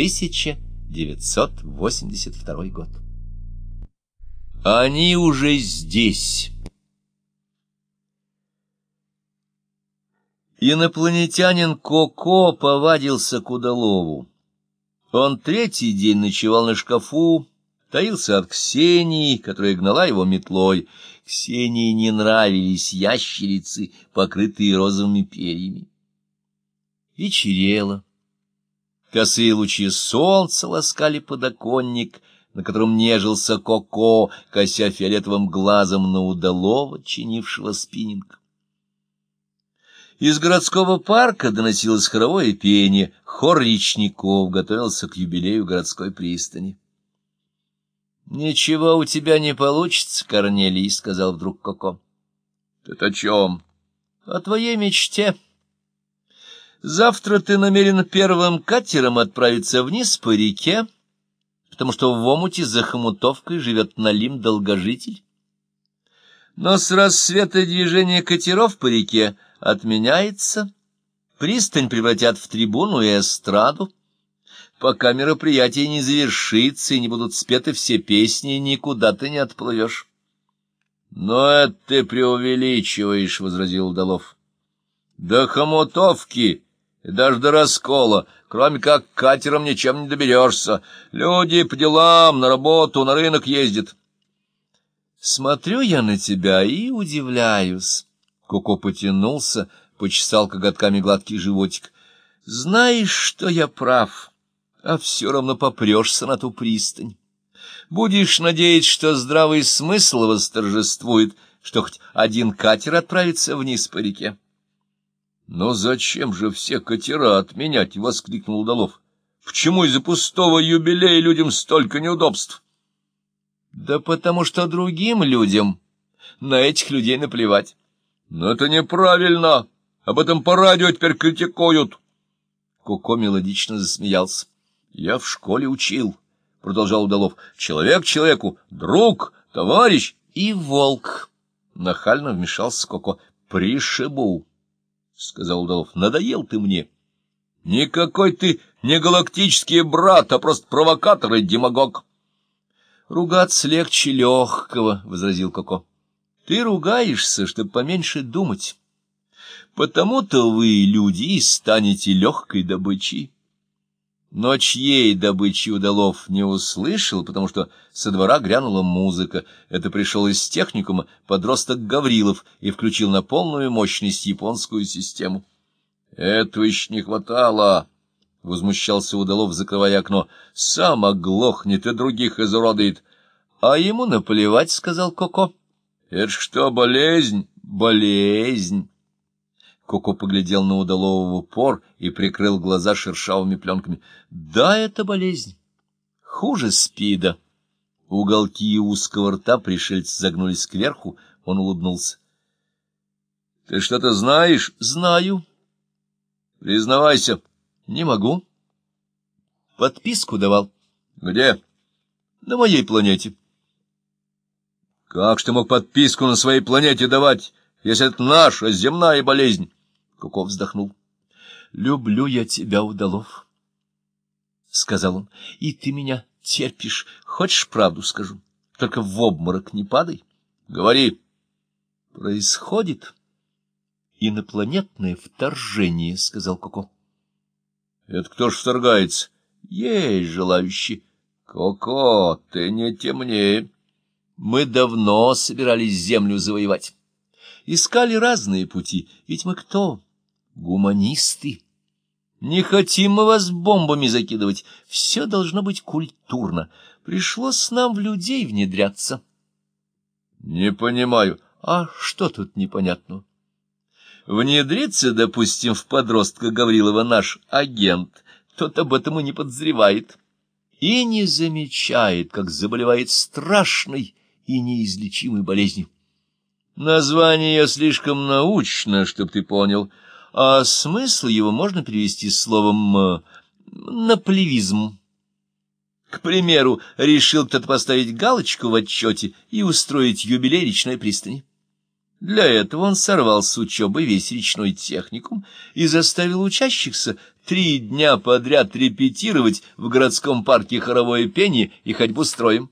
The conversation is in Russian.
1982 год. Они уже здесь. Инопланетянин Коко повадился к удалову. Он третий день ночевал на шкафу, таился от Ксении, которая гнала его метлой. Ксении не нравились ящерицы, покрытые розовыми перьями. Вечерело. Косые лучи солнца ласкали подоконник, на котором нежился Коко, кося фиолетовым глазом на удалого, чинившего спиннинг. Из городского парка доносилось хоровое пение, хор речников готовился к юбилею городской пристани. — Ничего у тебя не получится, Корнелий, — сказал вдруг Коко. — Это о чем? — О твоей мечте. Завтра ты намерен первым катером отправиться вниз по реке, потому что в омуте за хомутовкой живет Налим Долгожитель. Но с рассвета движение катеров по реке — отменяется, пристань превратят в трибуну и эстраду. Пока мероприятие не завершится и не будут спеты все песни, никуда ты не отплывешь. — Но это ты преувеличиваешь, — возразил Удалов. — До хомутовки и даже до раскола, кроме как катером ничем не доберешься. Люди по делам, на работу, на рынок ездят. Смотрю я на тебя и удивляюсь. Коко потянулся, почесал коготками гладкий животик. — Знаешь, что я прав, а все равно попрешься на ту пристань. Будешь надеяться, что здравый смысл восторжествует, что хоть один катер отправится вниз по реке. — Но зачем же все катера отменять? — воскликнул Удалов. — Почему из-за пустого юбилея людям столько неудобств? — Да потому что другим людям на этих людей наплевать. Но это неправильно. Об этом по радио теперь критикуют. Коко мелодично засмеялся. Я в школе учил, продолжал Удалов. Человек человеку, друг, товарищ и волк. Нахально вмешался Коко. Пришибу, сказал Удалов. Надоел ты мне. Никакой ты не галактический брат, а просто провокатор и демагог. Ругаться легче легкого, — возразил Коко. Ты ругаешься, чтобы поменьше думать. Потому-то вы, люди, и станете легкой добычей. Но чьей добычи удалов не услышал, потому что со двора грянула музыка. Это пришел из техникума подросток Гаврилов и включил на полную мощность японскую систему. — Этого еще не хватало, — возмущался Удалов, закрывая окно. — Сам оглохнет и других изуродует. — А ему наплевать, — сказал Коко. Это что, болезнь? Болезнь. Коко поглядел на удалого в упор и прикрыл глаза шершавыми пленками. Да, это болезнь. Хуже спида. Уголки узкого рта пришельца загнулись кверху, он улыбнулся. — Ты что-то знаешь? — Знаю. — Признавайся. — Не могу. — Подписку давал. — Где? — На моей планете. Как ж ты мог подписку на своей планете давать, если это наша земная болезнь? Куков вздохнул. — Люблю я тебя, Удалов, — сказал он, — и ты меня терпишь. Хочешь правду скажу? Только в обморок не падай. — Говори. — Происходит инопланетное вторжение, — сказал Коко. — Это кто ж вторгается? — Есть желающие. — Коко, ты не темнее. Мы давно собирались землю завоевать. Искали разные пути, ведь мы кто? Гуманисты. Не хотим мы вас бомбами закидывать, все должно быть культурно. Пришлось нам в людей внедряться. Не понимаю, а что тут непонятного? Внедриться, допустим, в подростка Гаврилова наш агент, тот об этом и не подозревает. И не замечает, как заболевает страшный и неизлечимой болезнью. Название слишком научно, чтоб ты понял, а смысл его можно перевести словом э, «наплевизм». К примеру, решил кто-то поставить галочку в отчете и устроить юбилей речной пристани. Для этого он сорвал с учебы весь речной техникум и заставил учащихся три дня подряд репетировать в городском парке хоровое пение и ходьбу строем.